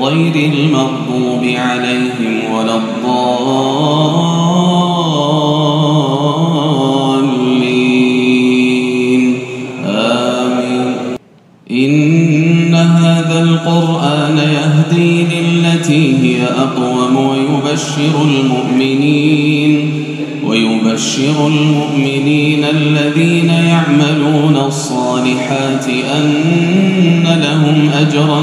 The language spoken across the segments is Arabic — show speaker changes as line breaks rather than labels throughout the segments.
غير المغضوب عليهم ولا الضالين. آمين. إن هذا القرآن يهدي للتي هي أقوم ويبشر المؤمنين ويبشر المؤمنين الذين يعملون الصالحات أن لهم أجرا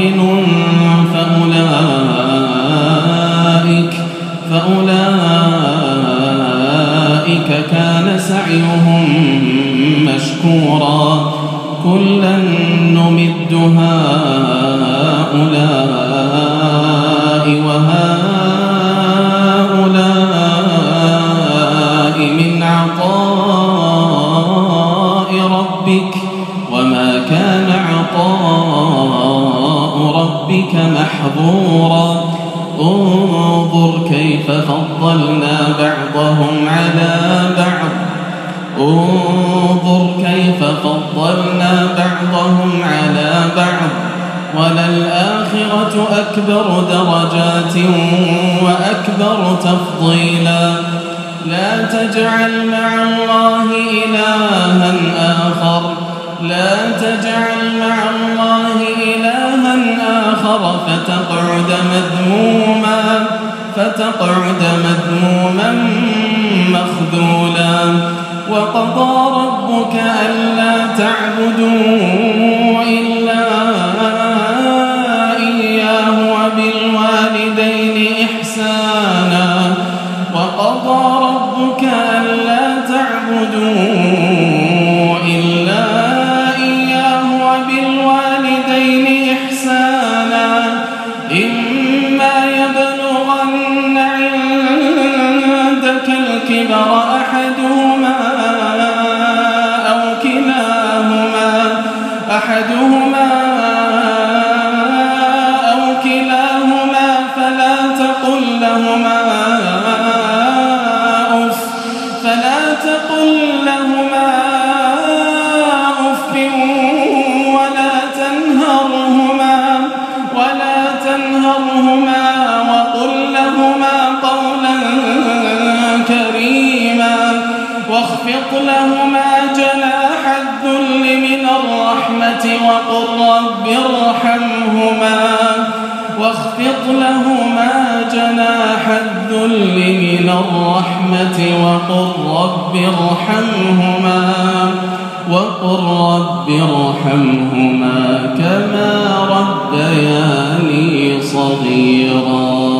مؤمن فأولئك فأولئك كان سعيهم مشكورا. كلا نمد هؤلاء انظر كيف فضلنا بعضهم على بعض؟ انظر كيف فضلنا بعضهم على بعض. وللآخرة أكبر درجات وأكبر تفضيلا. لا تجعل مع الله إلها آخر. لا تجعل مع الله إلها آخر. فتقعد مذموما فتقعد مذموما مخذولا وقضى ربك ألا تعبدون كبر أحدهما أو كلاهما أحدهما وقل رب ارحمهما وقل رب ارحمهما كما ربياني صغيراً.